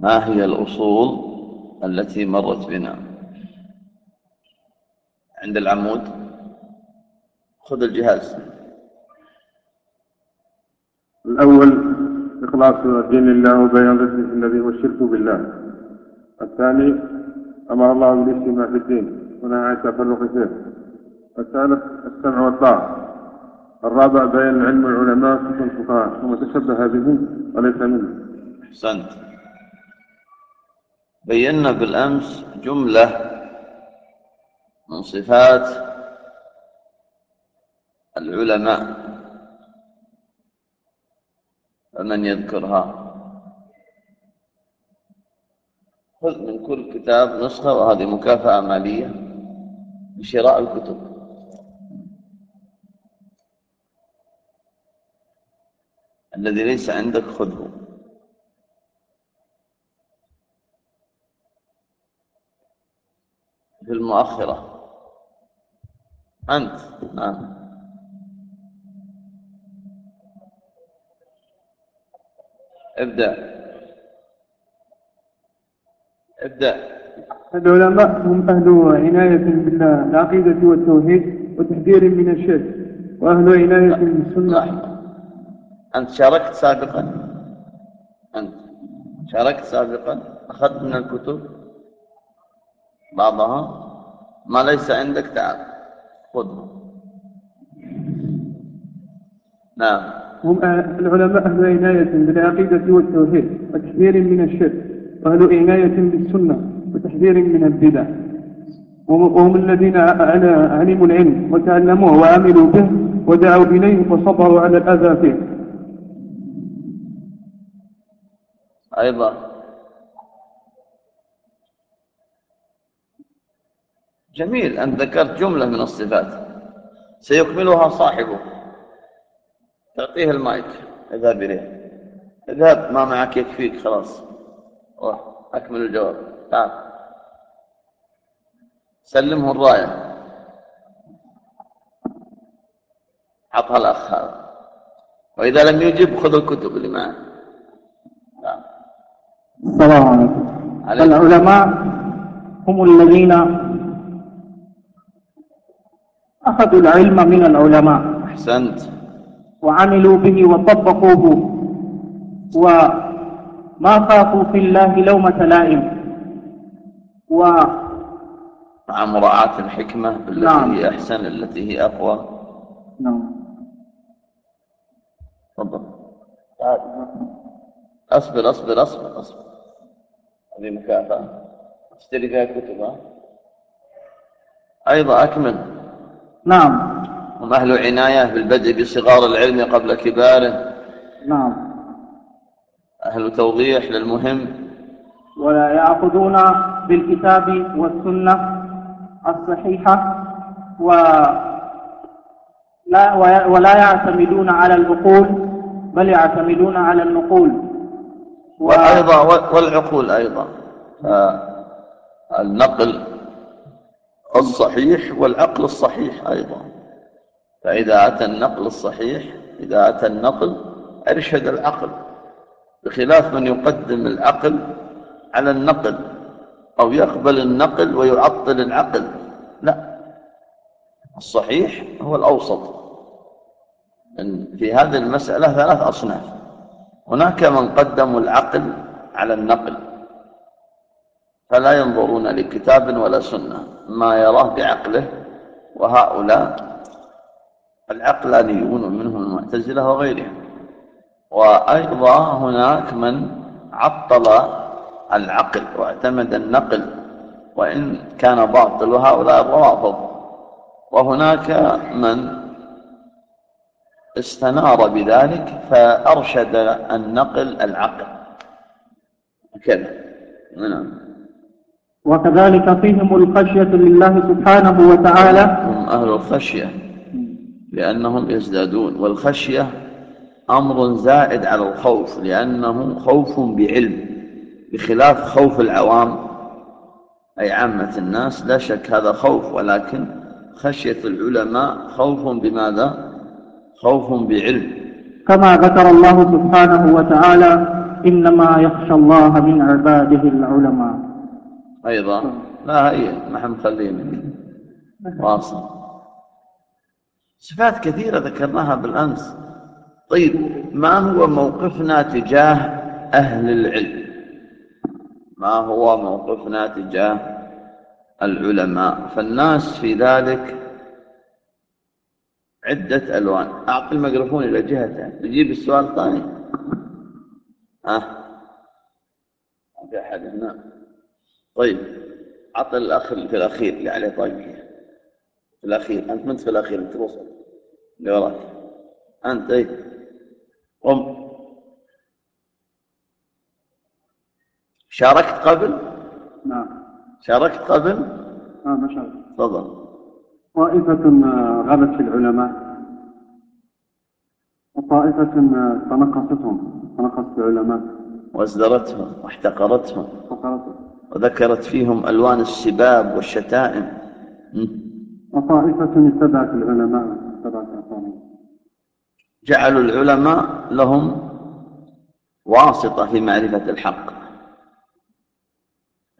ما هي الأصول التي مرت بنا؟ عند العمود خذ الجهاز. الأول إخلاص الدين لله وبيان رسله الذي هو الشرك بالله. الثاني أمر الله بالاجتماع في الدين ونهى عن التفرق فيه. الثالث السمع والطاعة. الرابع بيان علم العلماء في الفقهاء ثم تشبه بهم وليس منهم. أحسنت. بينا بالأمس جملة من صفات العلماء فمن يذكرها؟ خذ من كل كتاب نسخة وهذه مكافأة مالية بشراء الكتب. الذي ليس عندك خذه. في المؤخرة. أنت. نعم. ابدأ. ابدأ. العلماء هم أهل عناية بالله العقيدة والتوحيد وتحذير من الشرك وأهل عناية بالسنة. أنت شاركت سابقا. أنت شاركت سابقا. أخذت من الكتب. بعضها ما ليس عندك تعال خذه نعم. هم العلماء أهل عناية بالعقيدة والتوحيد وتحذير من الشرك وأهل عناية بالسنة وتحذير من البدع. وهم الذين علموا العلم وتعلموه وعملوا به ودعوا إليه وصبروا على الأذى فيه. أيضا. جميل. أن ذكرت جملة من الصفات. سيكملها صاحبه. تعطيه المايك. اذهب إليه. اذهب ما معك يكفيك. خلاص. روح. أكمل الجواب. تعال. سلمه الراية. عطها الأخ هذا. وإذا لم يجب خذ الكتب اللي معه السلام عليكم. العلماء هم الذين أخذوا العلم من العلماء. أحسنت. وعملوا به وطبقوه. وما خافوا في الله لومة لائم و مع مراعاة الحكمة التي نعم. هي أحسن التي هي أقوى. نعم. تفضل. أصبر أصبر أصبر أصبر. هذه مكافأة. اشتري فيها كتب أيضا أكمل. نعم. هم أهل عناية بالبدء بصغار العلم قبل كباره. نعم. أهل توضيح للمهم. ولا يأخذون بالكتاب والسنة الصحيحة و لا ولا يعتمدون على العقول بل يعتمدون على النقول. وأيضا والعقول أيضا. النقل الصحيح والعقل الصحيح أيضا. فإذا أتى النقل الصحيح إذا أتى النقل أرشد العقل بخلاف من يقدم العقل على النقل أو يقبل النقل ويعطل العقل. لا الصحيح هو الأوسط. في هذه المسألة ثلاث أصناف. هناك من قدموا العقل على النقل. فلا ينظرون لكتاب ولا سنة. ما يراه بعقله وهؤلاء العقلانيون منهم المعتزلة وغيرهم. وأيضا هناك من عطل العقل واعتمد النقل وإن كان باطل وهؤلاء الروافض وهناك من استنار بذلك فأرشد النقل العقل. كذا. نعم. وكذلك فيهم الخشية لله سبحانه وتعالى. هم أهل الخشية لأنهم يزدادون. والخشية أمر زائد على الخوف لأنه خوف بعلم بخلاف خوف العوام. أي عامة الناس لا شك هذا خوف ولكن خشية العلماء خوف بماذا؟ خوف بعلم. كما ذكر الله سبحانه وتعالى إنما يخشى الله من عباده العلماء. أيضا. لا هي ما إحنا مخلين واصل. صفات كثيرة ذكرناها بالأمس. طيب ما هو موقفنا تجاه أهل العلم؟ ما هو موقفنا تجاه العلماء؟ فالناس في ذلك عدة ألوان. أعطي الميكروفون إلى جهته. نجيب السؤال الثاني. ها؟ ما في أحد هنا. طيب أعطي الأخ في الأخير اللي عليه طاقية في الأخير أنت منت في الأخير أنت وصل اللي وراك. أنت أي قم. شاركت قبل؟ نعم. شاركت قبل؟ آه ما الله تفضل. طائفة آه، غابت في العلماء. وطائفة آه، تنقصتهم تنقصت العلماء. وازدرتهم واحتقرتهم. وذكرت فيهم ألوان السباب والشتائم? وطائفة اتبعت العلماء اتبعت جعلوا العلماء لهم واسطة في معرفة الحق.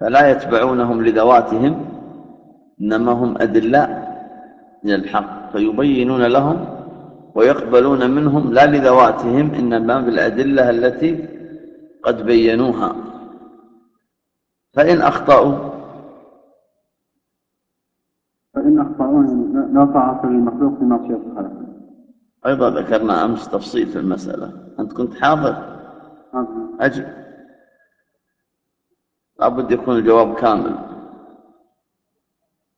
فلا يتبعونهم لذواتهم إنما هم أدلاء للحق فيبينون لهم ويقبلون منهم لا لذواتهم إنما بالأدلة التي قد بينوها. فإن أخطأوا فإن أخطأوا يعني لا- طاعة للمخلوق في معصية الخالق أيضا ذكرنا أمس تفصيل في المسألة. أنت كنت حاضر؟ هذا أجل. لابد يكون الجواب كامل.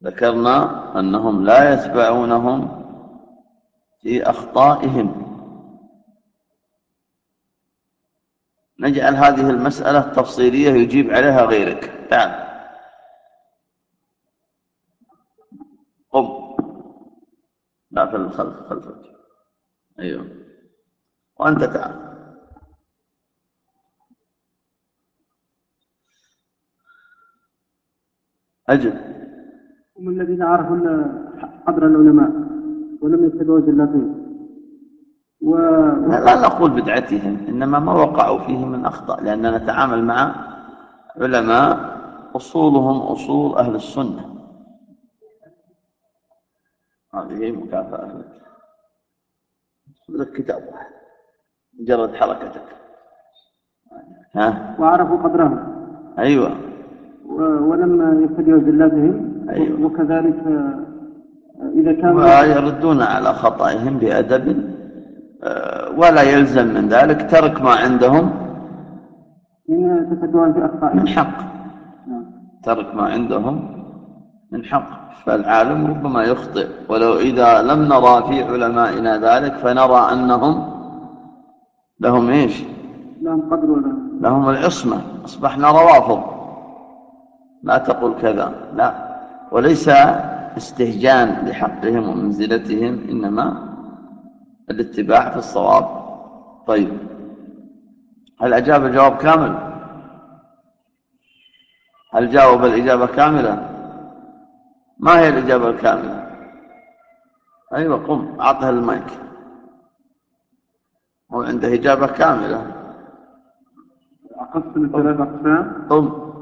ذكرنا أنهم لا يتبعونهم في أخطائهم. نجعل هذه المسألة تفصيلية يجيب عليها غيرك. تعال. قم. لا في الخلف خلفك أيوه. وأنت تعال. أجل. هم الذين عرفوا قدر العلماء ولم يتبعوا زلاتهم و... لا, نقول بدعتهم إنما ما وقعوا فيه من أخطاء لأننا نتعامل مع علماء أصولهم أصول أهل السنة. هذه مكافأة. لك لك كتاب واحد. مجرد حركتك. ها؟ وعرفوا قدرهم. أيوة. و... ولم يتبعوا زلاتهم أيوة. وكذلك آه، إذا كان ويردون على خطئهم بأدب ولا يلزم من ذلك ترك ما عندهم من حق. نعم. ترك ما عندهم من حق. فالعالم ربما يخطئ. ولو إذا لم نرى في علمائنا ذلك فنرى أنهم لهم إيش؟ لهم قدر لهم العصمة. أصبحنا روافض. لا تقل كذا. لا. وليس استهجان لحقهم ومنزلتهم إنما الاتباع في الصواب. طيب هل أجاب الجواب كامل؟ هل جاوب الإجابة كاملة؟ ما هي الإجابة الكاملة؟ أيوة قم أعطها المايك. هو عنده إجابة كاملة. أقسم الثلاث أقسام؟ قم.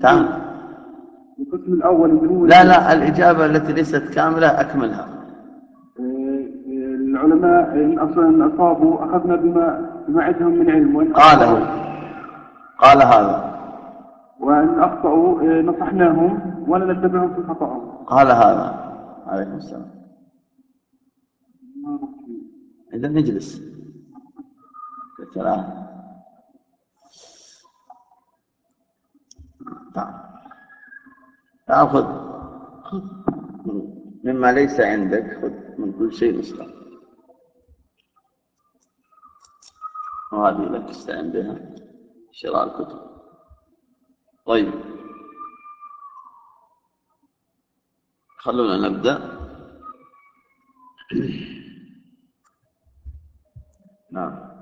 تعال. القسم الأول لا لا الإجابة التي ليست كاملة أكملها. العلماء أصلا أصابوا أخذنا بما بما عندهم من علم قاله. قال هذا. وإن أخطأوا آه، نصحناهم ولا نتبعهم في خطأهم. قال هذا. عليكم السلام. إذا نجلس. الكلام تعال تعال خذ. مما ليس عندك خذ من كل شيء نسخة وهذه لك استعن بها. شراء الكتب. طيب. خلونا نبدأ. نعم.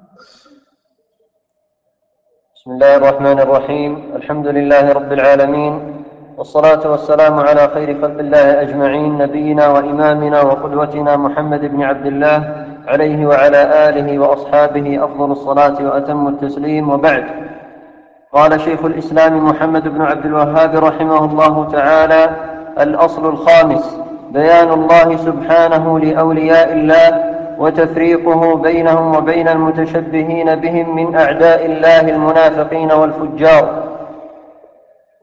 بسم الله الرحمن الرحيم. الحمد لله رب العالمين والصلاة والسلام على خير خلق الله أجمعين نبينا وإمامنا وقدوتنا محمد بن عبد الله عليه وعلى آله وأصحابه أفضل الصلاة وأتم التسليم وبعد. قال شيخ الإسلام محمد بن عبد الوهاب رحمه الله تعالى الأصل الخامس بيان الله سبحانه لأولياء الله وتفريقه بينهم وبين المتشبهين بهم من أعداء الله المنافقين والفجار.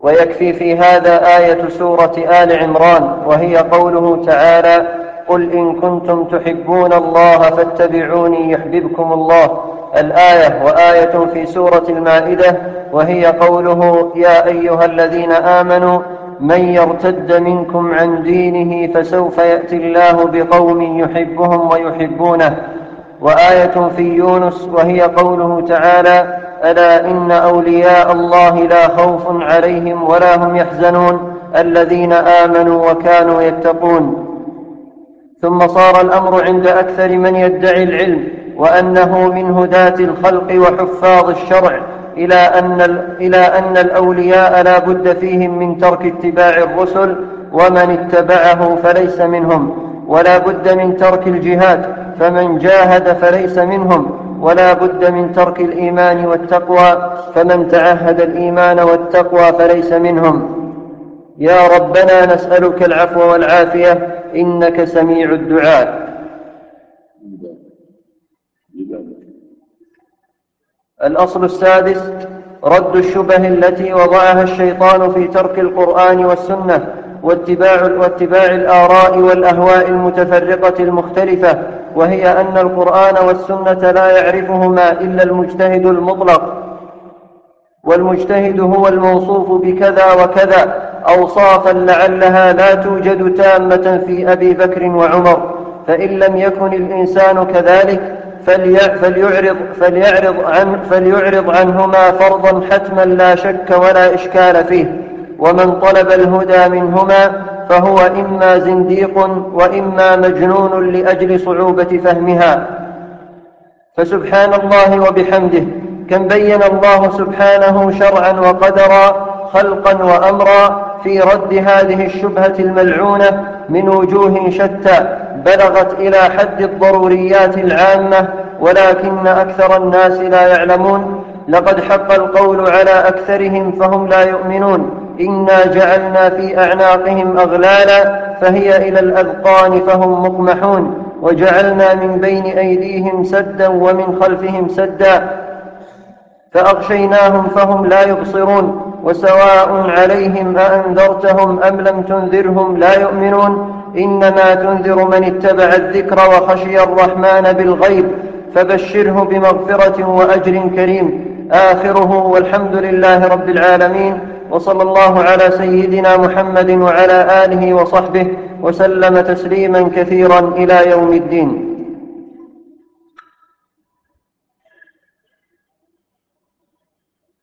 ويكفي في هذا آية سورة آل عمران وهي قوله تعالى قل إن كنتم تحبون الله فاتبعوني يحببكم الله. الآية وآية في سورة المائدة وهي قوله يا أيها الذين آمنوا من يرتد منكم عن دينه فسوف يأتي الله بقوم يحبهم ويحبونه. وآية في يونس وهي قوله تعالى ألا إن أولياء الله لا خوف عليهم ولا هم يحزنون. الذين آمنوا وكانوا يتقون. ثم صار الأمر عند أكثر من يدعي العلم وأنه من هداة الخلق وحفاظ الشرع إلى أن, إلى أن الأولياء لا بد فيهم من ترك اتباع الرسل ومن اتبعه فليس منهم ولا بد من ترك الجهاد فمن جاهد فليس منهم ولا بد من ترك الإيمان والتقوى فمن تعهد الإيمان والتقوى فليس منهم. يا ربنا نسألك العفو والعافية إنك سميع الدعاء. الأصل السادس رد الشبه التي وضعها الشيطان في ترك القرآن والسنة واتباع, واتباع الآراء والأهواء المتفرقة المختلفة وهي أن القرآن والسنة لا يعرفهما إلا المجتهد المطلق. والمجتهد هو الموصوف بكذا وكذا. أوصافا لعلها لا توجد تامة في أبي بكر وعمر. فإن لم يكن الإنسان كذلك فليعرض, فليعرض, عن فليعرض عنهما فرضا حتما لا شك ولا إشكال فيه. ومن طلب الهدى منهما فهو إما زنديق وإما مجنون لأجل صعوبة فهمها. فسبحان الله وبحمده. كم بين الله سبحانه شرعا وقدرا خلقا وأمرا في رد هذه الشبهة الملعونة من وجوه شتى بلغت إلى حد الضروريات العامة ولكن أكثر الناس لا يعلمون. لقد حق القول على أكثرهم فهم لا يؤمنون. إنا جعلنا في أعناقهم أغلالا فهي إلى الأذقان فهم مقمحون. وجعلنا من بين أيديهم سدا ومن خلفهم سدا فأغشيناهم فهم لا يبصرون وسواء عليهم أأنذرتهم أم لم تنذرهم لا يؤمنون. إنما تنذر من اتبع الذكر وخشي الرحمن بالغيب فبشره بمغفرة وأجر كريم. آخره والحمد لله رب العالمين وصلى الله على سيدنا محمد وعلى آله وصحبه وسلم تسليما كثيرا إلى يوم الدين.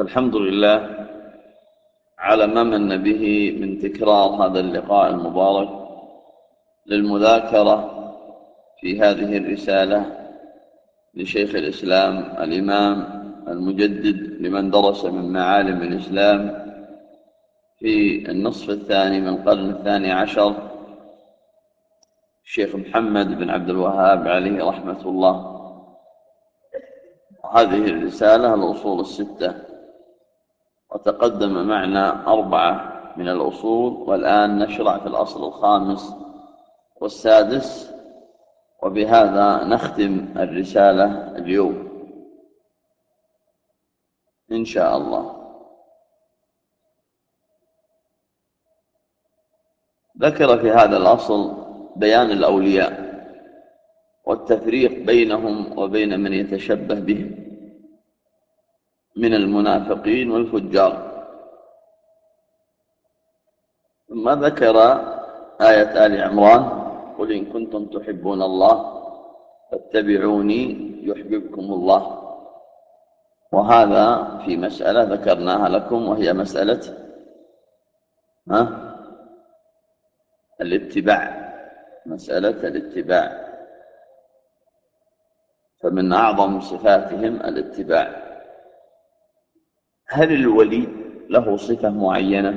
فالحمد لله على ما من به من تكرار هذا اللقاء المبارك للمذاكرة في هذه الرسالة لشيخ الإسلام الإمام المجدد لمن درس من معالم الإسلام في النصف الثاني من القرن الثاني عشر الشيخ محمد بن عبد الوهاب عليه رحمة الله. هذه الرسالة الأصول الستة. وتقدم معنا أربعة من الأصول والآن نشرع في الأصل الخامس والسادس وبهذا نختم الرسالة اليوم. إن شاء الله. ذكر في هذا الأصل بيان الأولياء والتفريق بينهم وبين من يتشبه بهم. من المنافقين والفجار. ثم ذكر آية آل عمران قل إن كنتم تحبون الله فاتبعوني يحببكم الله. وهذا في مسألة ذكرناها لكم وهي مسألة ها؟ الاتباع. مسألة الاتباع. فمن أعظم صفاتهم الاتباع. هل الولي له صفة معينة؟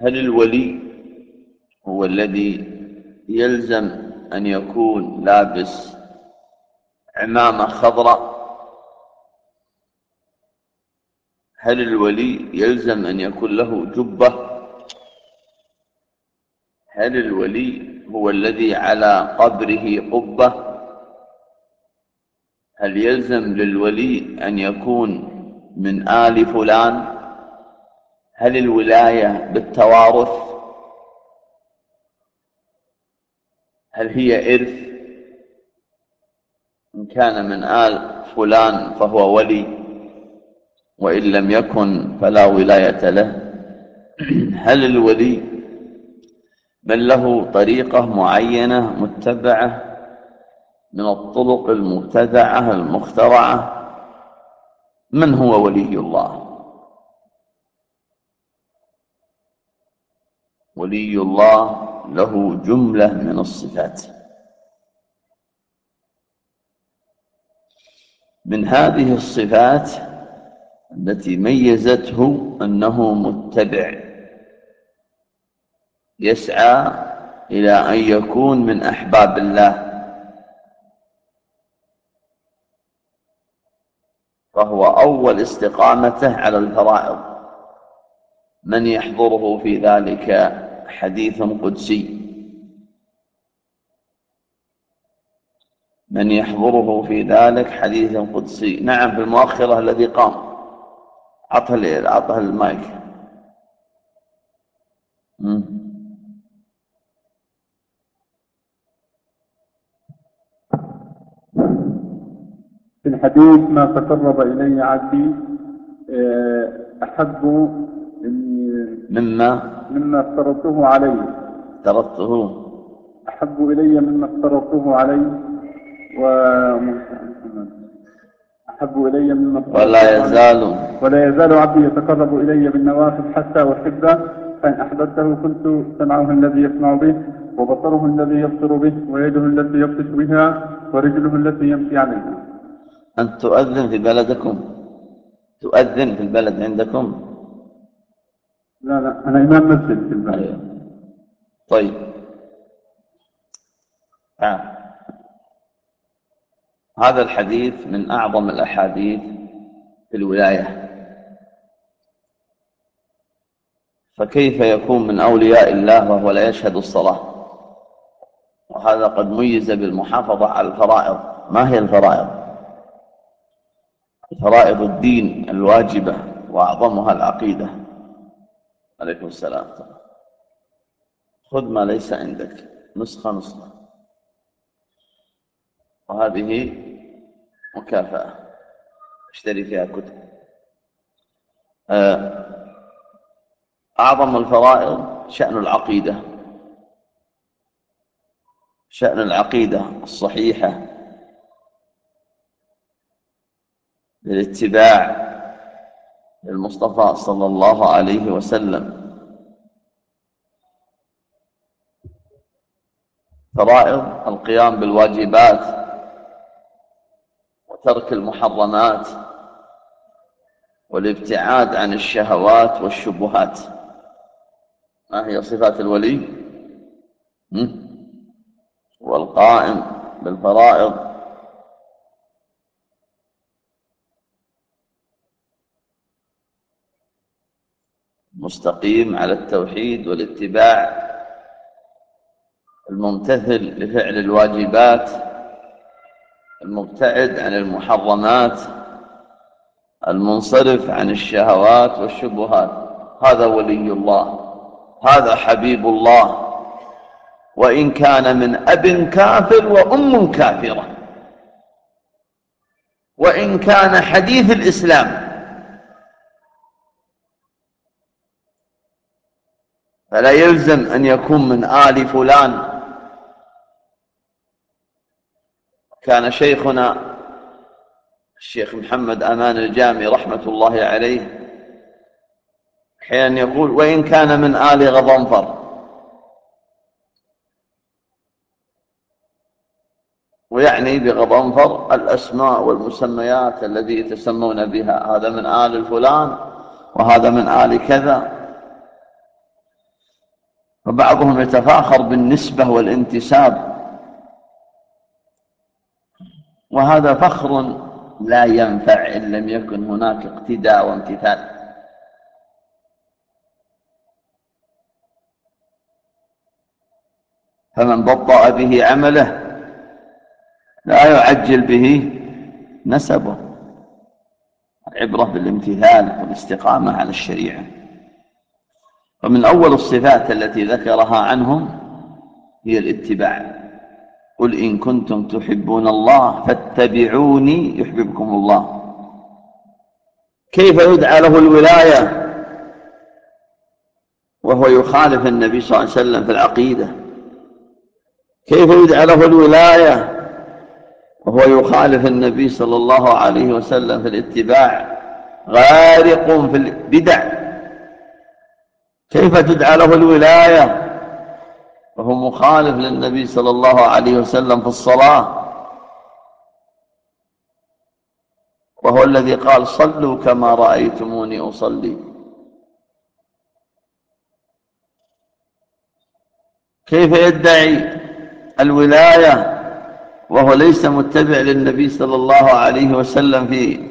هل الولي هو الذي يلزم أن يكون لابس عمامة خضراء؟ هل الولي يلزم أن يكون له جبة؟ هل الولي هو الذي على قبره قبة؟ هل يلزم للولي أن يكون من آل فلان؟ هل الولاية بالتوارث؟ هل هي إرث؟ إن كان من آل فلان فهو ولي وإن لم يكن فلا ولاية له. هل الولي بل له طريقة معينة متبعة؟ من الطرق المبتدعة المخترعة من هو ولي الله؟ ولي الله له جملة من الصفات. من هذه الصفات التي ميزته أنه متبع يسعى إلى أن يكون من أحباب الله. فهو أول استقامته على الفرائض. من يحضره في ذلك حديث قدسي. من يحضره في ذلك حديث قدسي. نعم في المؤخرة الذي قام. عطه المايك. في الحديث ما تقرب إلي عبدي آه، أحب مما؟ مما افترضته عليه افترضته. أحب إلي مما افترضته عليه و أحب إلي مما ولا يزال. ولا يزال عبدي يتقرب إلي بالنوافل حتى أحبه. فإن أحببته كنت سمعه الذي يسمع به وبصره الذي يبصر به ويده التي يبطش بها ورجله التي يمشي عليها. أن تؤذن في بلدكم. تؤذن في البلد عندكم. لا لا أنا إمام مسجد في البلد. أيوه. طيب. آه. هذا الحديث من أعظم الأحاديث في الولاية. فكيف يكون من أولياء الله وهو لا يشهد الصلاة؟ وهذا قد ميز بالمحافظة على الفرائض. ما هي الفرائض؟ فرائض الدين الواجبة وأعظمها العقيدة. عليكم السلام. خذ ما ليس عندك. نسخة نسخة. وهذه مكافأة. أشتري فيها كتب. آه، أعظم الفرائض شأن العقيدة. شأن العقيدة الصحيحة. بالاتباع للمصطفى صلى الله عليه وسلم. فرائض القيام بالواجبات وترك المحرمات والابتعاد عن الشهوات والشبهات. ما هي صفات الولي؟ والقائم بالفرائض مستقيم على التوحيد والاتباع الممتثل لفعل الواجبات المبتعد عن المحرمات المنصرف عن الشهوات والشبهات. هذا ولي الله هذا حبيب الله. وإن كان من أب كافر وأم كافرة. وإن كان حديث الإسلام فلا يلزم أن يكون من آل فلان. كان شيخنا الشيخ محمد أمان الجامي رحمة الله عليه أحيانا يقول وإن كان من آل غضنفر. ويعني بغضنفر الأسماء والمسميات الذي يتسمون بها هذا من آل الفلان وهذا من آل كذا. وبعضهم يتفاخر بالنسبة والانتساب. وهذا فخر لا ينفع إن لم يكن هناك اقتداء وامتثال. فمن بطأ به عمله لا يعجل به نسبه. العبرة بالامتثال والاستقامة على الشريعة. ومن أول الصفات التي ذكرها عنهم هي الاتباع. قل إن كنتم تحبون الله فاتبعوني يحببكم الله. كيف يدعى له الولاية؟ وهو يخالف النبي صلى الله عليه وسلم في العقيدة. كيف يدعى له الولاية؟ وهو يخالف النبي صلى الله عليه وسلم في الاتباع. غارق في البدع. كيف تدعى له الولاية؟ وهو مخالف للنبي صلى الله عليه وسلم في الصلاة. وهو الذي قال صلوا كما رأيتموني أصلي. كيف يدعي الولاية؟ وهو ليس متبع للنبي صلى الله عليه وسلم في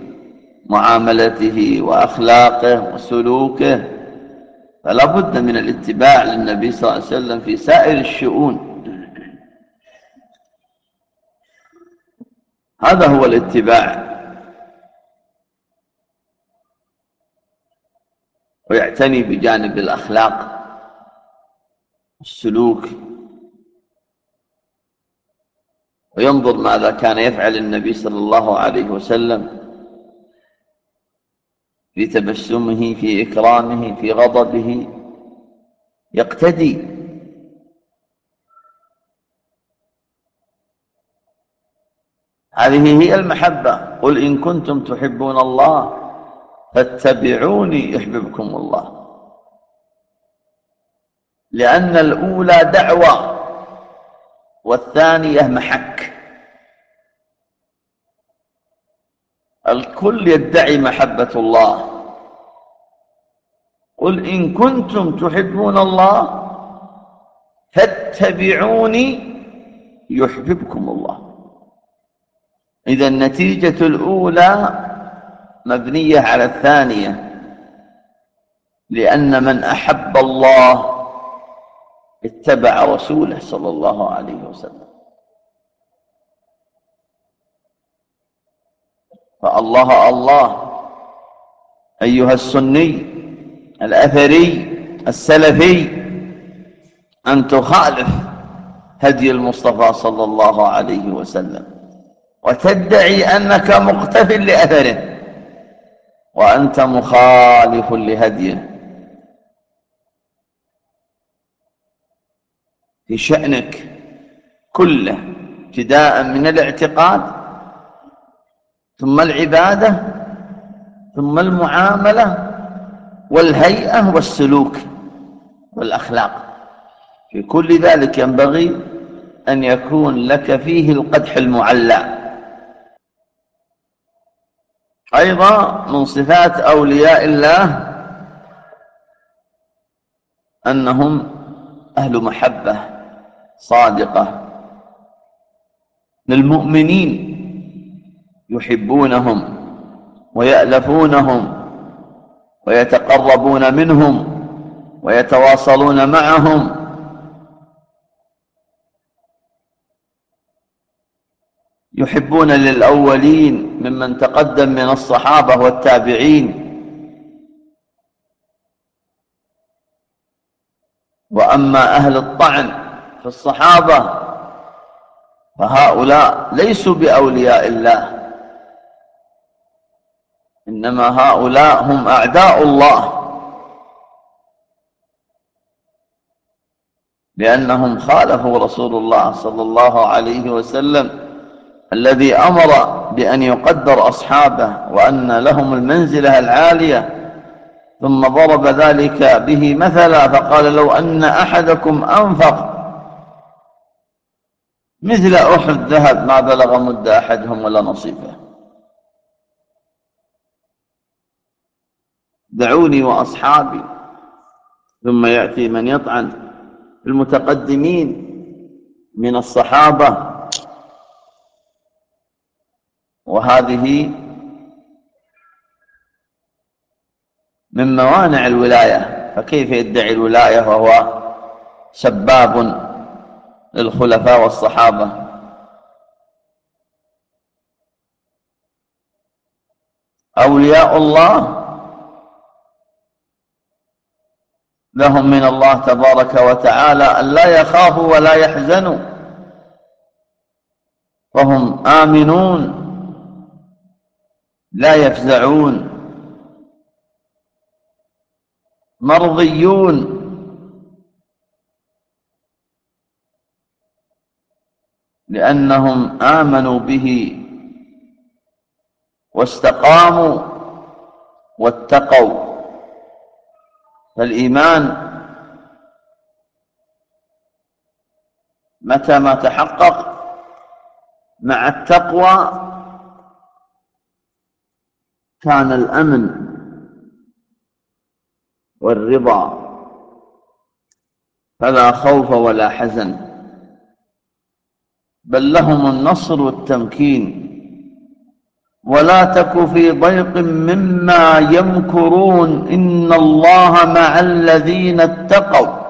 معاملته وأخلاقه وسلوكه. فلا بد من الاتباع للنبي صلى الله عليه وسلم في سائر الشؤون. هذا هو الاتباع. ويعتني بجانب الأخلاق السلوك. وينظر ماذا كان يفعل النبي صلى الله عليه وسلم. في تبسمه في إكرامه في غضبه. يقتدي. هذه هي المحبة. قل إن كنتم تحبون الله فاتبعوني يحببكم الله. لأن الأولى دعوة والثانية محك. الكل يدعي محبة الله. قل إن كنتم تحبون الله فاتبعوني يحببكم الله. إذا النتيجة الأولى مبنية على الثانية. لأن من أحب الله اتبع رسوله صلى الله عليه وسلم. فالله الله. أيها السني الأثري السلفي أن تخالف هدي المصطفى صلى الله عليه وسلم وتدعي أنك مقتف لأثره وأنت مخالف لهديه. في شأنك كله ابتداء من الاعتقاد ثم العبادة ثم المعاملة والهيئة والسلوك والأخلاق. في كل ذلك ينبغي أن يكون لك فيه القدح المعلى. أيضا من صفات أولياء الله أنهم أهل محبة صادقة للمؤمنين. يحبونهم ويألفونهم ويتقربون منهم ويتواصلون معهم. يحبون للأولين ممن تقدم من الصحابة والتابعين. وأما أهل الطعن في الصحابة فهؤلاء ليسوا بأولياء الله. إنما هؤلاء هم أعداء الله. لأنهم خالفوا رسول الله صلى الله عليه وسلم الذي أمر بأن يقدر أصحابه وأن لهم المنزلة العالية ثم ضرب ذلك به مثلا فقال لو أن أحدكم أنفق مثل أحد ذهب ما بلغ مد أحدهم ولا نصيفه دعوني وأصحابي ثم يأتي من يطعن. المتقدمين من الصحابة. وهذه من موانع الولاية. فكيف يدعي الولاية وهو سباب للخلفاء والصحابة؟ أولياء الله لهم من الله تبارك وتعالى أن لا يخافوا ولا يحزنوا. فهم آمنون لا يفزعون. مرضيون. لأنهم آمنوا به واستقاموا واتقوا. فالإيمان متى ما تحقق مع التقوى كان الأمن والرضا فلا خوف ولا حزن بل لهم النصر والتمكين. ولا تك في ضيق مما يمكرون إن الله مع الذين اتقوا.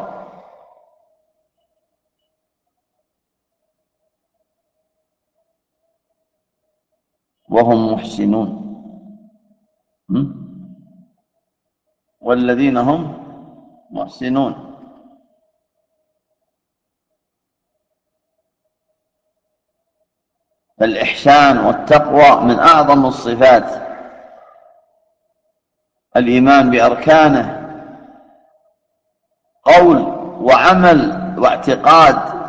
وهم محسنون. والذين هم محسنون. فالإحسان والتقوى من أعظم الصفات. الإيمان بأركانه. قول وعمل واعتقاد.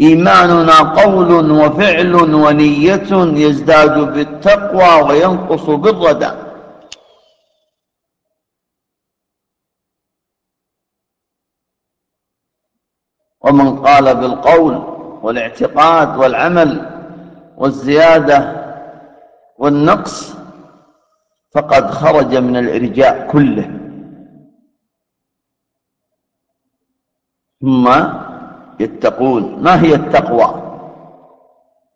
إيماننا قول وفعل ونية يزداد بالتقوى وينقص بالردى. ومن قال بالقول والاعتقاد والعمل والزيادة والنقص فقد خرج من الإرجاء كله. ثم يتقون. ما هي التقوى؟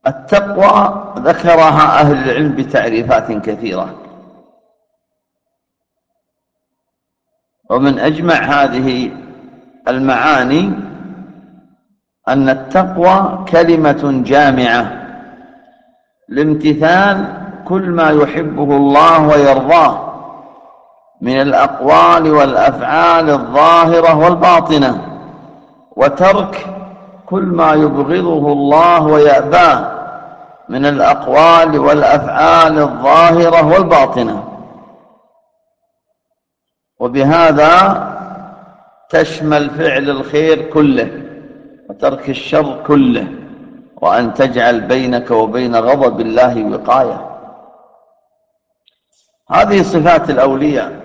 التقوى ذكرها أهل العلم بتعريفات كثيرة. ومن أجمع هذه المعاني أن التقوى كلمة جامعة. لامتثال كل ما يحبه الله ويرضاه من الأقوال والأفعال الظاهرة والباطنة وترك كل ما يبغضه الله ويأباه من الأقوال والأفعال الظاهرة والباطنة. وبهذا تشمل فعل الخير كله. وترك الشر كله وأن تجعل بينك وبين غضب الله وقاية. هذه صفات الأولياء.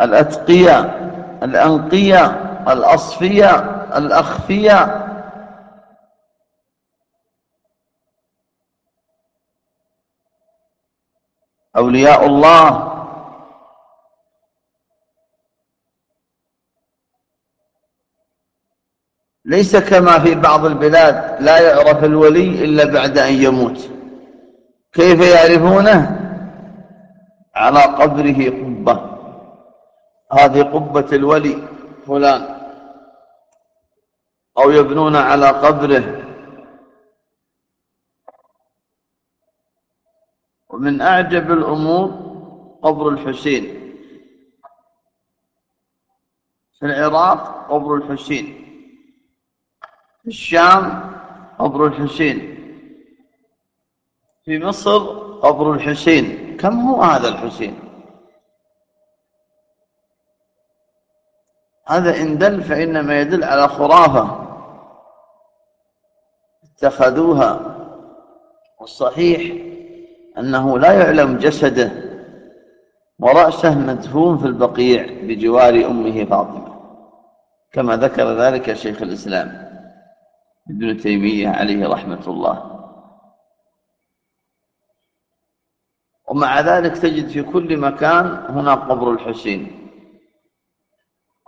الأتقياء الأنقياء الأصفياء الأخفياء. أولياء الله ليس كما في بعض البلاد لا يعرف الولي إلا بعد أن يموت. كيف يعرفونه؟ على قبره قبة. هذه قبة الولي فلان. أو يبنون على قبره. ومن أعجب الأمور قبر الحسين. في العراق قبر الحسين. في الشام قبر الحسين. في مصر قبر الحسين. كم هو هذا الحسين؟ هذا إن دل فإنما يدل على خرافة. اتخذوها. والصحيح أنه لا يعلم جسده ورأسه مدفون في البقيع بجوار أمه فاطمة. كما ذكر ذلك شيخ الإسلام. ابن تيمية عليه رحمة الله. ومع ذلك تجد في كل مكان هنا قبر الحسين.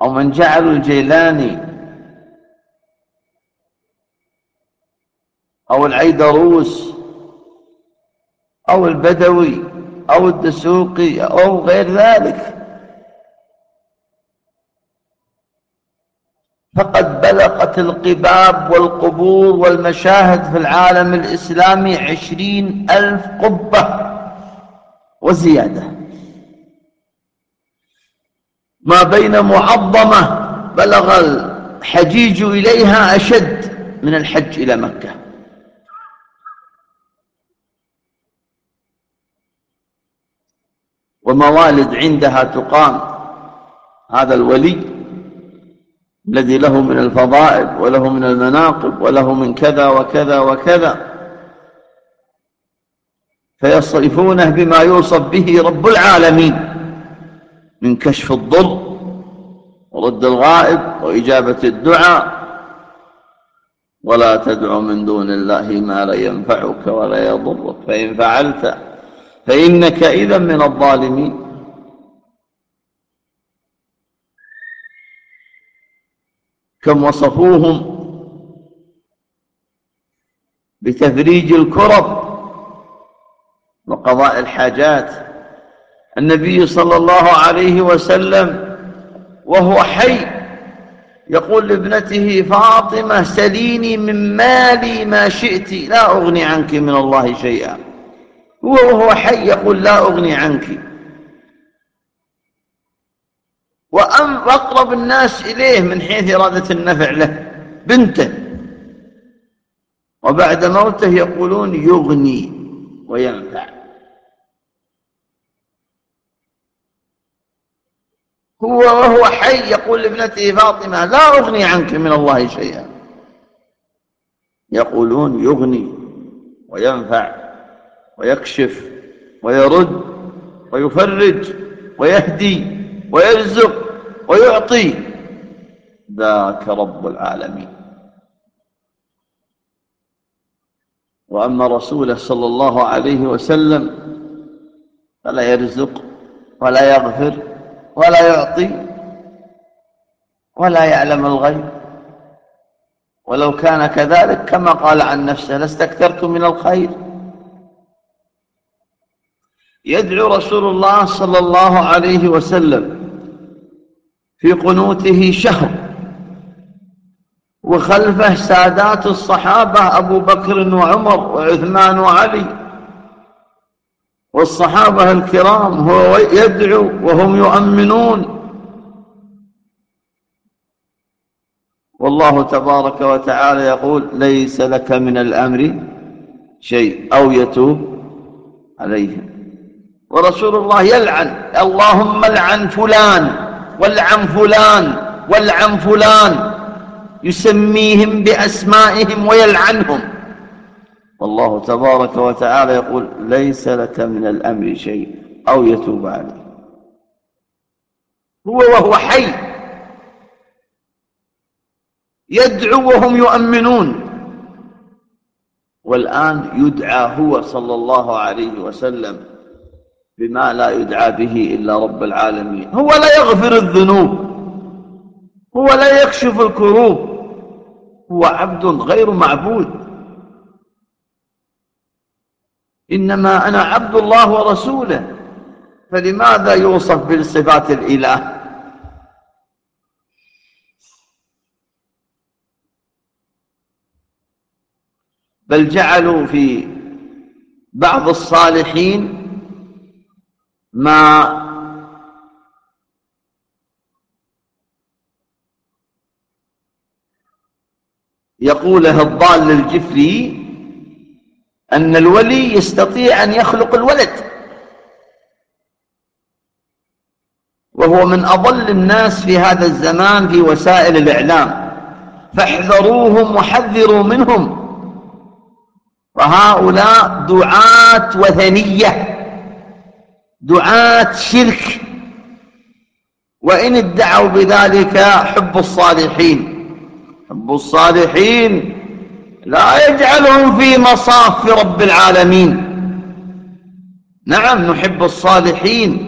أو من جعلوا الجيلاني أو العيدروس أو البدوي أو الدسوقي أو غير ذلك. فقد بلغت القباب والقبور والمشاهد في العالم الإسلامي عشرين ألف قبة وزيادة. ما بين معظمة بلغ الحجيج إليها أشد من الحج إلى مكة. وموالد عندها تقام هذا الولي الذي له من الفضائل وله من المناقب وله من كذا وكذا وكذا. فيصرفونه بما يوصف به رب العالمين من كشف الضر ورد الغائب وإجابة الدعاء. ولا تدع من دون الله ما لا ينفعك ولا يضرك. فإن فعلت فإنك إذا من الظالمين. كم وصفوهم بتفريج الكرب وقضاء الحاجات. النبي صلى الله عليه وسلم وهو حي يقول لابنته فاطمة سليني من مالي ما شئت لا أغني عنك من الله شيئا. هو وهو حي يقول لا أغني عنك. وأم أقرب الناس إليه من حيث إرادة النفع له بنته. وبعد موته يقولون يغني وينفع. هو وهو حي يقول لابنته فاطمة لا أغني عنك من الله شيئا. يقولون يغني وينفع ويكشف ويرد ويفرج ويهدي ويرزق ويعطي ذاك رب العالمين. وأما رسوله صلى الله عليه وسلم فلا يرزق ولا يغفر ولا يعطي ولا يعلم الغيب. ولو كان كذلك كما قال عن نفسه لاستكثرت من الخير يدعو رسول الله صلى الله عليه وسلم في قنوته شهر. وخلفه سادات الصحابة أبو بكر وعمر وعثمان وعلي. والصحابة الكرام هو يدعو وهم يؤمنون. والله تبارك وتعالى يقول ليس لك من الأمر شيء أو يتوب عليهم. ورسول الله يلعن اللهم لعن فلان. والعن فلان والعن فلان. يسميهم بأسمائهم ويلعنهم. والله تبارك وتعالى يقول ليس لك من الأمر شيء أو يتوب عليه هو وهو حي. يدعو وهم يؤمنون. والآن يدعى هو صلى الله عليه وسلم. بما لا يدعى به إلا رب العالمين. هو لا يغفر الذنوب. هو لا يكشف الكروب. هو عبد غير معبود. إنما أنا عبد الله ورسوله. فلماذا يوصف بصفات الإله؟ بل جعلوا في بعض الصالحين ما يقوله الضال الجفري أن الولي يستطيع أن يخلق الولد وهو من أضل الناس في هذا الزمان في وسائل الإعلام. فاحذروهم وحذروا منهم. فهؤلاء دعاة وثنية. دعاة شرك وإن ادعوا بذلك حب الصالحين. حب الصالحين لا يجعلهم في مصاف رب العالمين. نعم نحب الصالحين.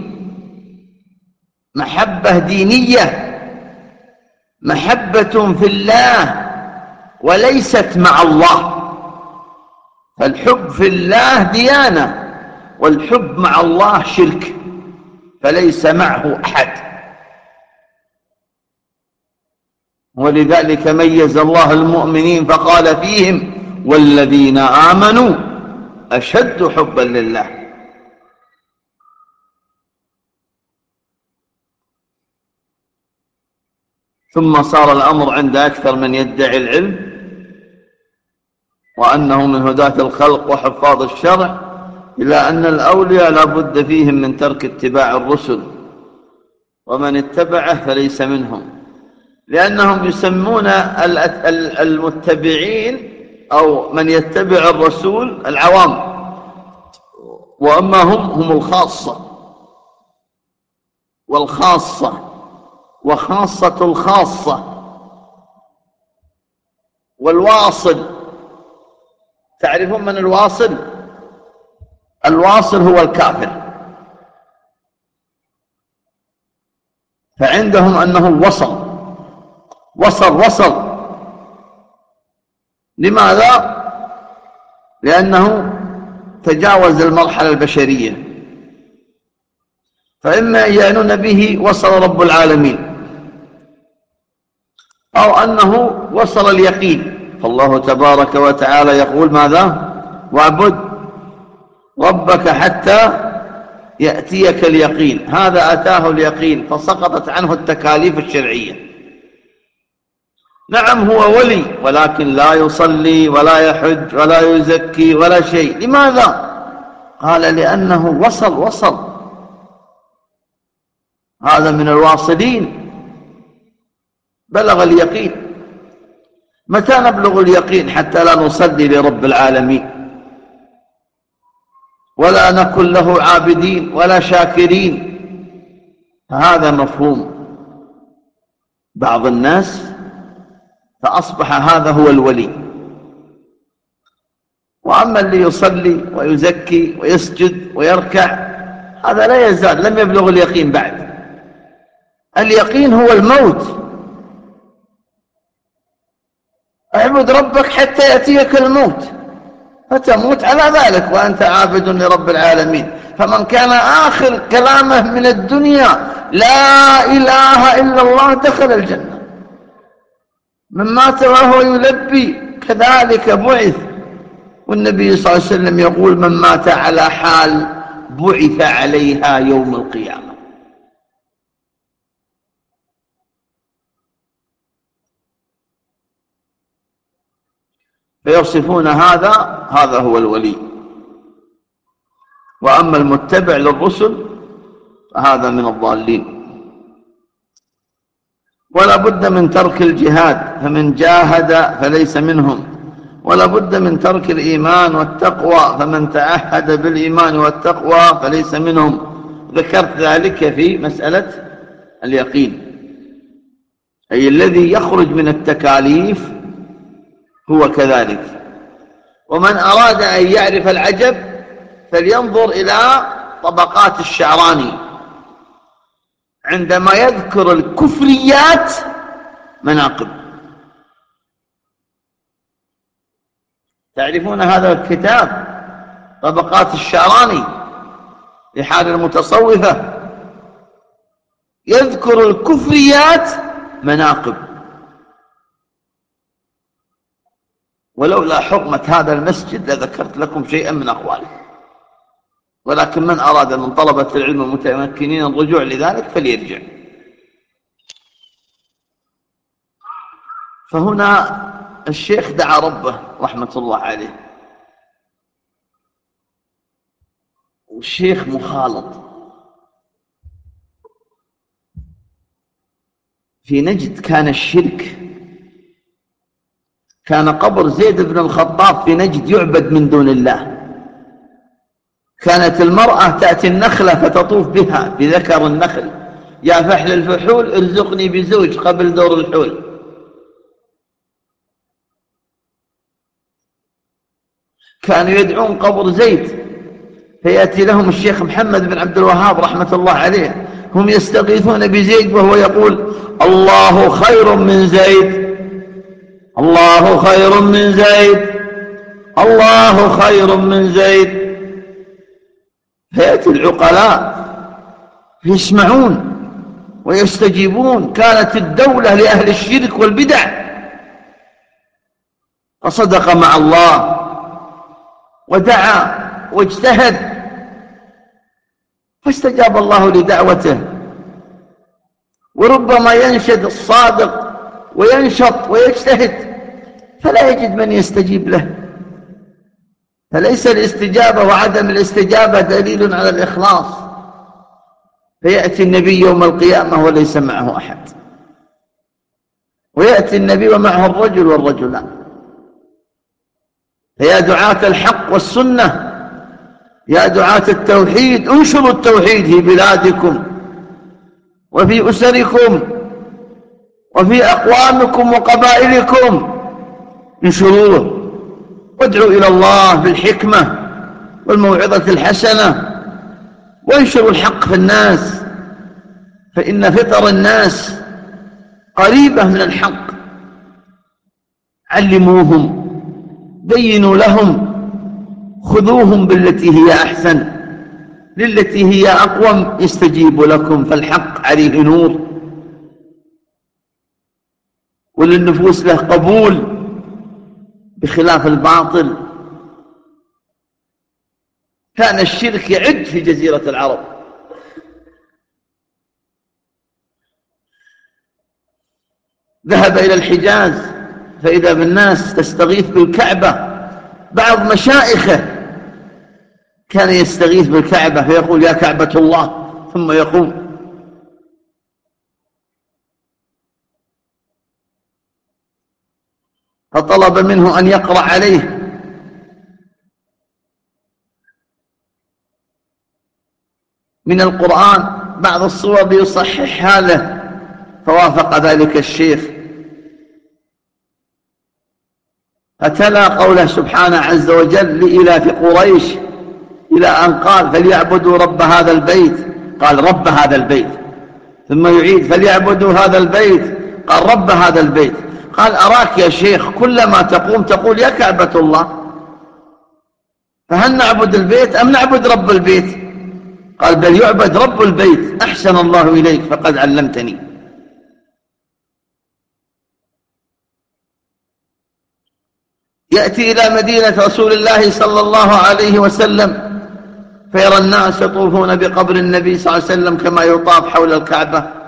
محبة دينية محبة في الله وليست مع الله. فالحب في الله ديانة. والحب مع الله شرك فليس معه أحد. ولذلك ميز الله المؤمنين فقال فيهم والذين آمنوا أشد حبا لله. ثم صار الأمر عند أكثر من يدعي العلم وأنه من هداة الخلق وحفاظ الشرع إلى أن الأولياء لا بد فيهم من ترك اتباع الرسل ومن اتبعه فليس منهم. لأنهم يسمون المتبعين أو من يتبع الرسول العوام وأما هم هم الخاصة والخاصة وخاصة الخاصة والواصل. تعرفون من الواصل؟ الواصل هو الكافر. فعندهم أنه وصل. وصل وصل. لماذا؟ لأنه تجاوز المرحلة البشرية. فإما يعنون به وصل رب العالمين أو أنه وصل اليقين. فالله تبارك وتعالى يقول ماذا؟ وأعبد ربك حتى يأتيك اليقين. هذا أتاه اليقين فسقطت عنه التكاليف الشرعية. نعم هو ولي ولكن لا يصلي ولا يحج ولا يزكي ولا شيء. لماذا؟ قال لأنه وصل وصل. هذا من الواصلين. بلغ اليقين. متى نبلغ اليقين حتى لا نصلي لرب العالمين؟ ولا نكن له عابدين ولا شاكرين. هذا مفهوم. بعض الناس فأصبح هذا هو الولي. وأما اللي يصلي ويزكي ويسجد ويركع هذا لا يزال لم يبلغ اليقين بعد. اليقين هو الموت. اعبد ربك حتى يأتيك الموت. فتموت على ذلك وأنت عابد لرب العالمين. فمن كان آخر كلامه من الدنيا لا إله إلا الله دخل الجنة. من مات وهو يلبي كذلك بعث. والنبي صلى الله عليه وسلم يقول من مات على حال بعث عليها يوم القيامة. فيصفون هذا هذا هو الولي. وأما المتبع للرسل فهذا من الضالين. ولا بد من ترك الجهاد فمن جاهد فليس منهم. ولا بد من ترك الإيمان والتقوى فمن تعهد بالإيمان والتقوى فليس منهم. ذكرت ذلك في مسألة اليقين. أي الذي يخرج من التكاليف هو كذلك. ومن أراد أن يعرف العجب فلينظر إلى طبقات الشعراني. عندما يذكر الكفريات مناقب. تعرفون هذا الكتاب؟ طبقات الشعراني لحال المتصوفة. يذكر الكفريات مناقب. ولولا حرمة هذا المسجد لذكرت لكم شيئا من أقواله ولكن من أراد من طلبة العلم المتمكنين الرجوع لذلك فليرجع. فهنا الشيخ دعا ربه رحمة الله عليه. والشيخ مخالط. في نجد كان الشرك كان قبر زيد بن الخطاب في نجد يعبد من دون الله. كانت المرأة تأتي النخلة فتطوف بها بذكر النخل. يا فحل الفحول ارزقني بزوج قبل دور الحول. كانوا يدعون قبر زيد. فيأتي لهم الشيخ محمد بن عبد الوهاب رحمة الله عليه. هم يستغيثون بزيد وهو يقول الله خير من زيد. الله خير من زيد. الله خير من زيد. فيأتي العقلاء يسمعون ويستجيبون. كانت الدولة لأهل الشرك والبدع. فصدق مع الله ودعا واجتهد. فاستجاب الله لدعوته. وربما ينشد الصادق وينشط ويجتهد فلا يجد من يستجيب له. فليس الاستجابة وعدم الاستجابة دليل على الإخلاص. فيأتي النبي يوم القيامة وليس معه أحد. ويأتي النبي ومعه الرجل والرجلان. فيا دعاة الحق والسنة يا دعاة التوحيد انشروا التوحيد في بلادكم وفي أسركم. وفي أقوامكم وقبائلكم. انشروه. وادعوا إلى الله بالحكمة والموعظة الحسنة. وانشروا الحق في الناس. فإن فطر الناس قريبة من الحق. علموهم. بينوا لهم. خذوهم بالتي هي أحسن. للتي هي أقوم. يستجيب لكم. فالحق عليه نور. وللنفوس له قبول بخلاف الباطل. كان الشرك يعد في جزيرة العرب. ذهب إلى الحجاز فإذا بالناس تستغيث بالكعبة بعض مشائخه كان يستغيث بالكعبة فيقول يا كعبة الله ثم يقوم. فطلب منه أن يقرأ عليه. من القرآن بعض الصور ليصححها له فوافق ذلك الشيخ. فتلا قوله سبحانه عز وجل لإلاف قريش إلى أن قال فليعبدوا رب هذا البيت. قال رب هذا البيت. ثم يعيد فليعبدوا هذا البيت. قال رب هذا البيت. قال أراك يا شيخ كلما تقوم تقول يا كعبة الله. فهل نعبد البيت أم نعبد رب البيت؟ قال بل يعبد رب البيت. أحسن الله إليك فقد علمتني. يأتي إلى مدينة رسول الله صلى الله عليه وسلم فيرى الناس يطوفون بقبر النبي صلى الله عليه وسلم كما يطاف حول الكعبة.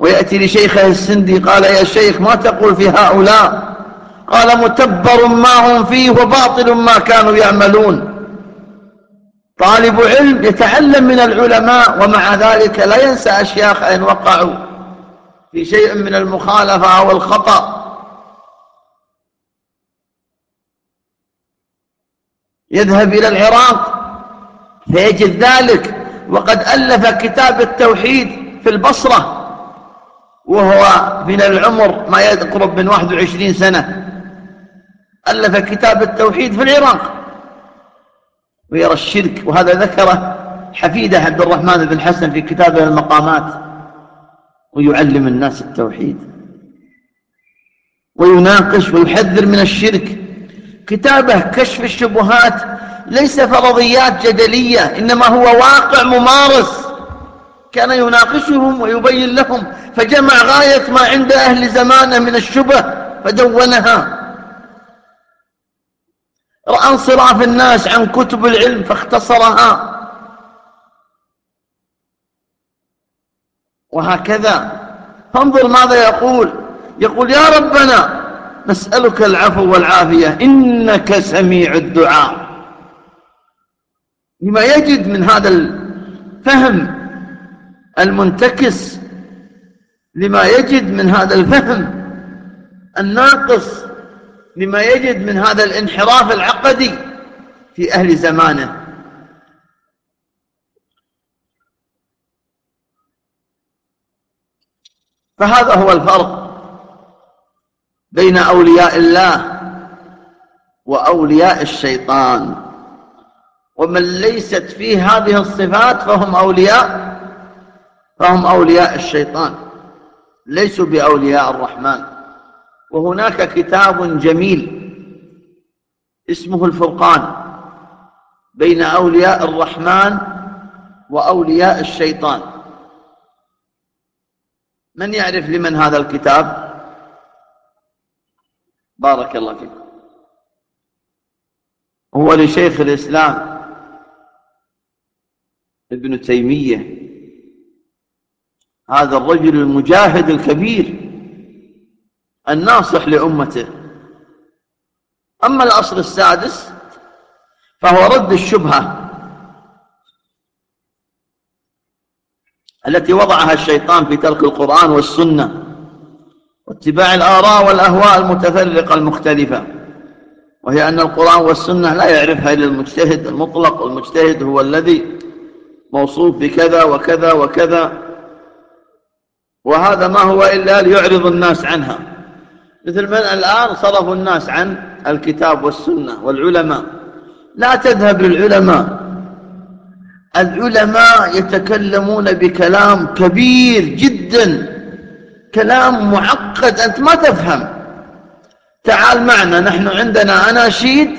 ويأتي لشيخه السندي قال يا شيخ ما تقول في هؤلاء؟ قال متبر ما هم فيه وباطل ما كانوا يعملون. طالب علم يتعلم من العلماء ومع ذلك لا ينسى أشياخ أن وقعوا في شيء من المخالفة أو الخطأ. يذهب إلى العراق فيجد ذلك وقد ألف كتاب التوحيد في البصرة. وهو من العمر ما يقرب من 21 سنة. ألف كتاب التوحيد في العراق. ويرى الشرك وهذا ذكره حفيده عبد الرحمن بن حسن في كتابه المقامات. ويعلم الناس التوحيد. ويناقش ويحذر من الشرك. كتابه كشف الشبهات ليس فرضيات جدلية إنما هو واقع ممارس. كان يناقشهم ويبين لهم فجمع غاية ما عند أهل زمانه من الشبه فدونها. رأى انصراف الناس عن كتب العلم فاختصرها. وهكذا. فانظر ماذا يقول. يقول يا ربنا نسألك العفو والعافية إنك سميع الدعاء. لما يجد من هذا الفهم المنتكس لما يجد من هذا الفهم الناقص لما يجد من هذا الانحراف العقدي في أهل زمانه. فهذا هو الفرق بين أولياء الله وأولياء الشيطان. ومن ليست فيه هذه الصفات فهم أولياء فهم أولياء الشيطان ليسوا بأولياء الرحمن. وهناك كتاب جميل اسمه الفرقان بين أولياء الرحمن وأولياء الشيطان. من يعرف لمن هذا الكتاب؟ بارك الله فيك. هو لشيخ الإسلام ابن تيمية. هذا الرجل المجاهد الكبير الناصح لأمته. أما الأصل السادس فهو رد الشبهة التي وضعها الشيطان في ترك القرآن والسنة واتباع الآراء والأهواء المتفرقة المختلفة وهي أن القرآن والسنة لا يعرفها إلا المجتهد المطلق والمجتهد هو الذي موصوف بكذا وكذا وكذا. وهذا ما هو إلا ليعرض الناس عنها. مثل من الآن صرفوا الناس عن الكتاب والسنة والعلماء. لا تذهب للعلماء. العلماء يتكلمون بكلام كبير جدا. كلام معقد أنت ما تفهم. تعال معنا نحن عندنا أناشيد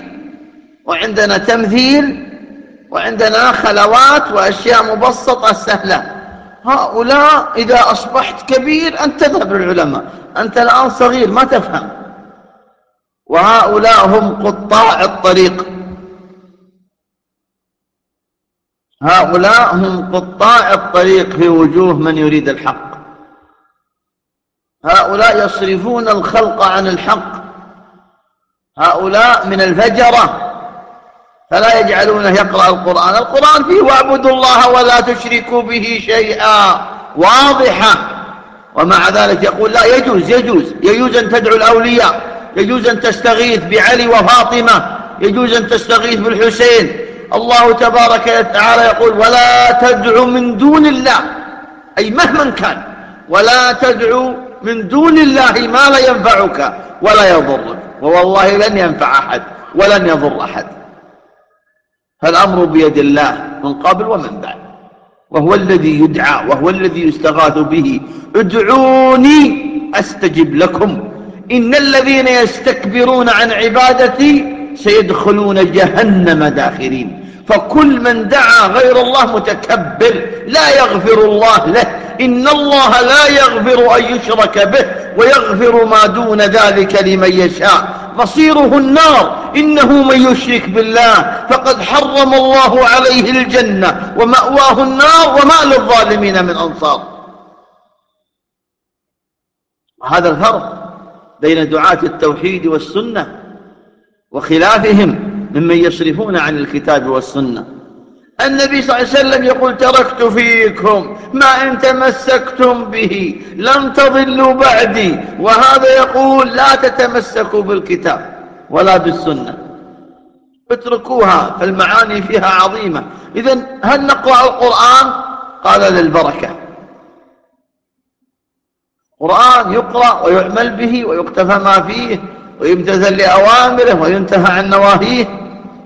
وعندنا تمثيل وعندنا خلوات وأشياء مبسطة سهلة. هؤلاء إذا أصبحت كبير أنت تذهب للعلماء. أنت الآن صغير ما تفهم. وهؤلاء هم قطاع الطريق. هؤلاء هم قطاع الطريق في وجوه من يريد الحق. هؤلاء يصرفون الخلق عن الحق. هؤلاء من الفجرة. فلا يجعلونه يقرأ القرآن. القرآن فيه واعبدوا الله ولا تشركوا به شيئا. واضحة. ومع ذلك يقول لا يجوز يجوز. يجوز أن تدعو الأولياء. يجوز أن تستغيث بعلي وفاطمة. يجوز أن تستغيث بالحسين. الله تبارك وتعالى يقول ولا تدعو من دون الله. أي مهما كان. ولا تدعو من دون الله ما لا ينفعك ولا يضرك. ووالله لن ينفع أحد ولن يضر أحد. فالأمر بيد الله من قبل ومن بعد. وهو الذي يدعى وهو الذي يستغاث به. ادعوني أستجب لكم. إن الذين يستكبرون عن عبادتي سيدخلون جهنم داخرين. فكل من دعا غير الله متكبر لا يغفر الله له. إن الله لا يغفر أن يشرك به ويغفر ما دون ذلك لمن يشاء. مصيره النار. إنه من يشرك بالله فقد حرم الله عليه الجنة ومأواه النار وما للظالمين من أنصار. هذا الفرق بين دعاة التوحيد والسنة وخلافهم ممن يصرفون عن الكتاب والسنة. النبي صلى الله عليه وسلم يقول تركت فيكم ما إن تمسكتم به لن تضلوا بعدي وهذا يقول لا تتمسكوا بالكتاب ولا بالسنة. اتركوها فالمعاني فيها عظيمة. إذا هل نقرأ القرآن؟ قال للبركة قرآن يقرأ ويعمل به ويقتفى ما فيه ويمتثل لأوامره وينتهى عن نواهيه.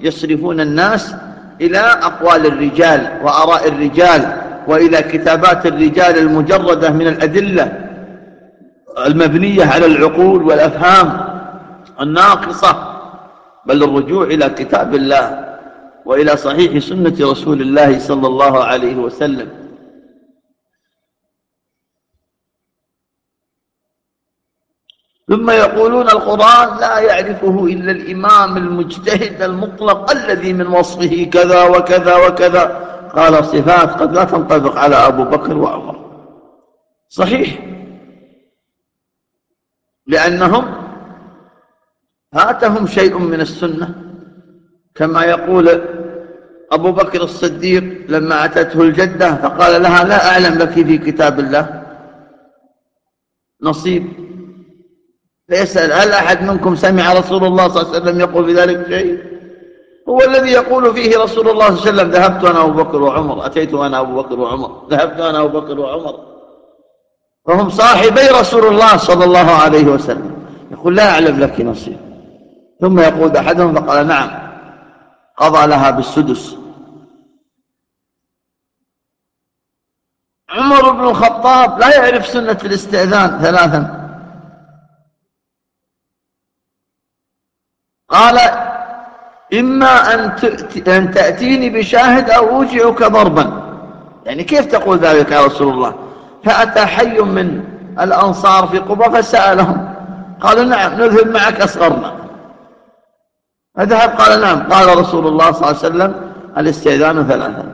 يصرفون الناس إلى أقوال الرجال وأراء الرجال وإلى كتابات الرجال المجردة من الأدلة المبنية على العقول والأفهام الناقصة بل الرجوع إلى كتاب الله وإلى صحيح سنة رسول الله صلى الله عليه وسلم. ثم يقولون القرآن لا يعرفه إلا الإمام المجتهد المطلق الذي من وصفه كذا وكذا وكذا. قال صفات قد لا تنطبق على أبو بكر وعمر. صحيح. لأنهم فاتهم شيء من السنة. كما يقول أبو بكر الصديق لما أتته الجدة فقال لها لا أعلم لك في كتاب الله. نصيب. فيسأل هل أحد منكم سمع رسول الله صلى الله عليه وسلم يقول بذلك شيء؟ هو الذي يقول فيه رسول الله صلى الله عليه وسلم ذهبت أنا أبو بكر وعمر أتيت أنا أبو بكر وعمر ذهبت أنا أبو بكر وعمر. فهم صاحبي رسول الله صلى الله عليه وسلم. يقول لا أعلم لك نصيب. ثم يقول أحدهم فقال نعم قضى لها بالسدس. عمر بن الخطاب لا يعرف سنة الاستئذان ثلاثا. قال إما أن تأتيني بشاهد أو أوجعك ضربا. يعني كيف تقول ذلك يا رسول الله؟ فأتى حي من الأنصار في قبى فسألهم. قالوا نعم نذهب معك أصغرنا. فذهب قال نعم. قال رسول الله صلى الله عليه وسلم الاستئذان ثلاثا.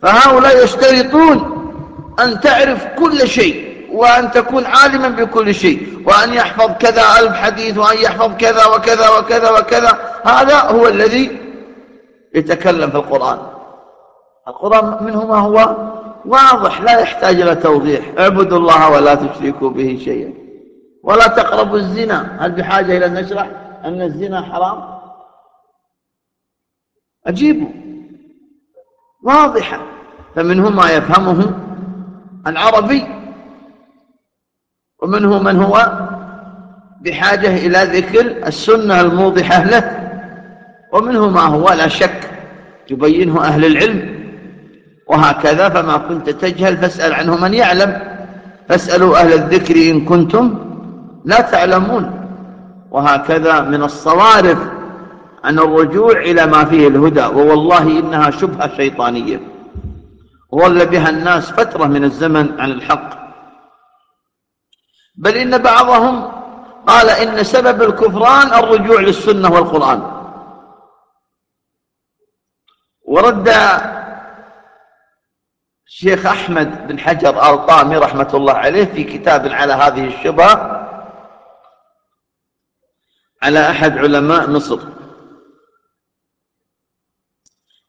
فهؤلاء يشترطون أن تعرف كل شيء. وأن تكون عالما بكل شيء وأن يحفظ كذا ألف حديث وأن يحفظ كذا وكذا وكذا وكذا. هذا هو الذي يتكلم في القرآن. القرآن منه ما هو واضح لا يحتاج إلى توضيح. اعبدوا الله ولا تشركوا به شيئا. ولا تقربوا الزنا. هل بحاجة إلى أن نشرح أن الزنا حرام؟ أجيبوا. واضحة. فمنه ما يفهمه العربي. ومنه من هو بحاجة إلى ذكر السنة الموضحة له ومنه ما هو لا شك يبينه أهل العلم. وهكذا فما كنت تجهل فاسأل عنه من يعلم. فاسألوا أهل الذكر إن كنتم لا تعلمون. وهكذا من الصوارف عن الرجوع إلى ما فيه الهدى ووالله إنها شبهة شيطانية. وظل بها الناس فترة من الزمن عن الحق. بل إن بعضهم قال إن سبب الكفران الرجوع للسنة والقرآن. ورد الشيخ أحمد بن حجر الطامي رحمة الله عليه في كتاب على هذه الشبهة على أحد علماء مصر.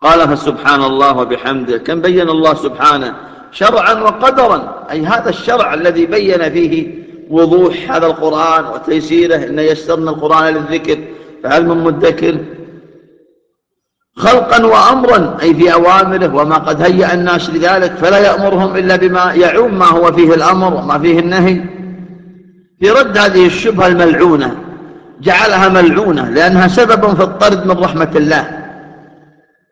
قال فسبحان الله وبحمده كم بين الله سبحانه شرعا وقدرا. أي هذا الشرع الذي بين فيه وضوح هذا القرآن وتيسيره إن يسرنا القرآن للذكر. فهل من مدكر؟ خلقا وأمرا أي في أوامره وما قد هيأ الناس لذلك فلا يأمرهم إلا بما يعوم ما هو فيه الأمر وما فيه النهي. في رد هذه الشبهة الملعونة جعلها ملعونة لأنها سبب في الطرد من رحمة الله.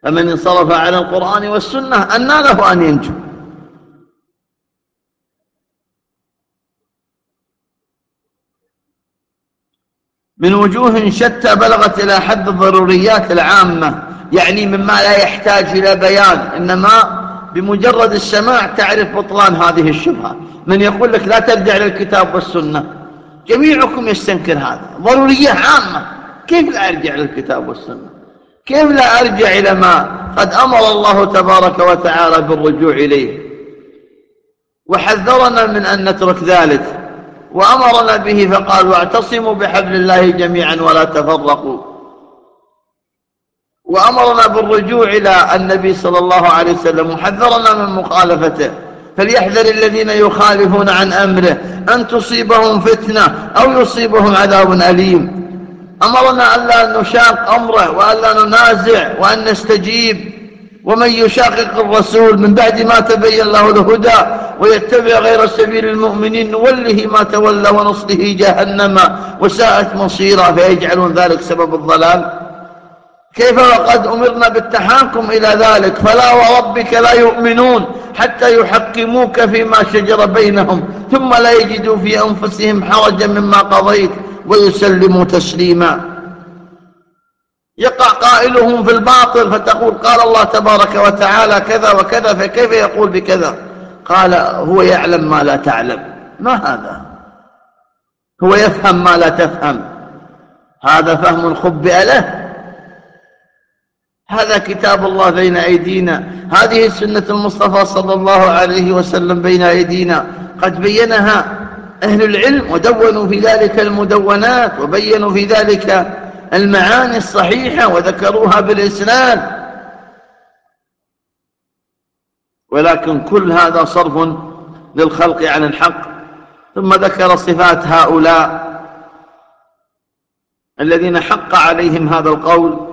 فمن انصرف على القرآن والسنة أنى له أن ينجو. من وجوه شتى بلغت إلى حد الضروريات العامة يعني مما لا يحتاج إلى بيان إنما بمجرد السماع تعرف بطلان هذه الشبهة. من يقول لك لا ترجع للكتاب والسنة. جميعكم يستنكر هذا. ضرورية عامة. كيف لا أرجع للكتاب والسنة؟ كيف لا أرجع إلى ما قد أمر الله تبارك وتعالى بالرجوع إليه؟ وحذرنا من أن نترك ذلك. وأمرنا به فقال واعتصموا بحبل الله جميعا ولا تفرقوا. وأمرنا بالرجوع إلى النبي صلى الله عليه وسلم وحذرنا من مخالفته. فليحذر الذين يخالفون عن أمره أن تصيبهم فتنة أو يصيبهم عذاب أليم. أمرنا ألا نشاق أمره وألا ننازع وأن نستجيب. ومن يشاقق الرسول من بعد ما تبين له الهدى ويتبع غير سبيل المؤمنين نوله ما تولى ونصله جهنم وساءت مصيرا فيجعلون ذلك سبب الضلال. كيف وقد أمرنا بالتحاكم إلى ذلك؟ فلا وربك لا يؤمنون حتى يحكموك فيما شجر بينهم ثم لا يجدوا في أنفسهم حرجا مما قضيت ويسلموا تسليما. يقع قائلهم في الباطل فتقول قال الله تبارك وتعالى كذا وكذا فكيف يقول بكذا؟ قال هو يعلم ما لا تعلم. ما هذا؟ هو يفهم ما لا تفهم. هذا فهم خبئ له هذا كتاب الله بين أيدينا. هذه سنة المصطفى صلى الله عليه وسلم بين أيدينا. قد بينها أهل العلم ودونوا في ذلك المدونات وبينوا في ذلك المعاني الصحيحة وذكروها بالإسناد. ولكن كل هذا صرف للخلق عن الحق. ثم ذكر صفات هؤلاء الذين حق عليهم هذا القول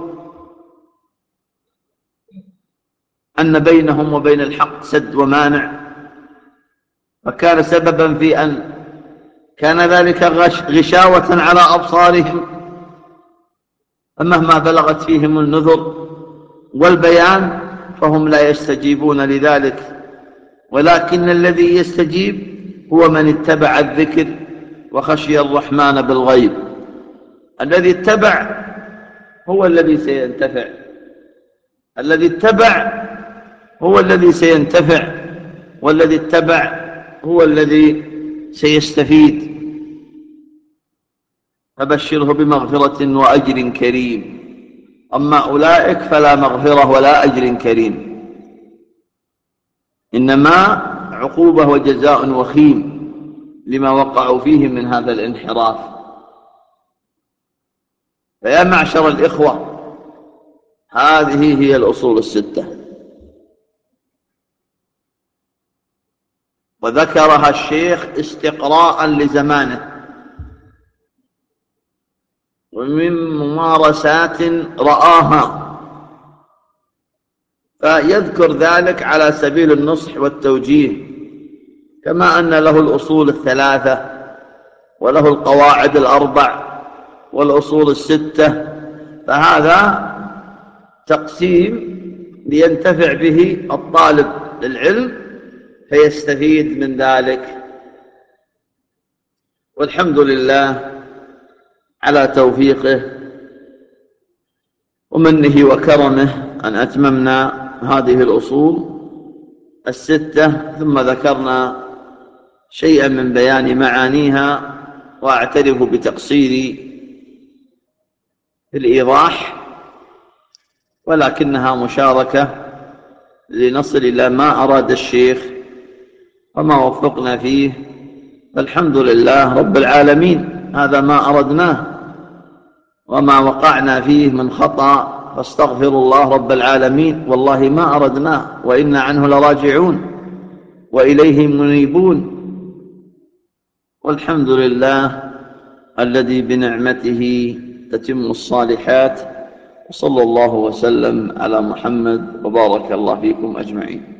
أن بينهم وبين الحق سد ومانع. فكان سببا في أن كان ذلك غشاوة على أبصارهم. فمهما بلغت فيهم النذر والبيان فهم لا يستجيبون لذلك. ولكن الذي يستجيب هو من اتبع الذكر وخشي الرحمن بالغيب. الذي اتبع هو الذي سينتفع. الذي اتبع هو الذي سينتفع. والذي اتبع هو الذي سيستفيد. فبشره بمغفرة وأجر كريم. أما أولئك فلا مغفرة ولا أجر كريم. إنما عقوبة وجزاء وخيم لما وقعوا فيه من هذا الانحراف. فيا معشر الإخوة هذه هي الأصول الستة. وذكرها الشيخ استقراء لزمانه. ومن ممارسات رآها. فيذكر ذلك على سبيل النصح والتوجيه كما أن له الأصول الثلاثة وله القواعد الأربع والأصول الستة. فهذا تقسيم لينتفع به الطالب للعلم فيستفيد من ذلك. والحمد لله على توفيقه ومنه وكرمه أن أتممنا هذه الأصول الستة ثم ذكرنا شيئا من بيان معانيها وأعترف بتقصيري في الإيضاح ولكنها مشاركة لنصل إلى ما أراد الشيخ وما وفقنا فيه فالحمد لله رب العالمين. هذا ما أردناه وما وقعنا فيه من خطأ فاستغفر الله رب العالمين. والله ما أردناه وإنا عنه لراجعون وإليه منيبون. والحمد لله الذي بنعمته تتم الصالحات وصلى الله وسلم على محمد وبارك الله فيكم أجمعين.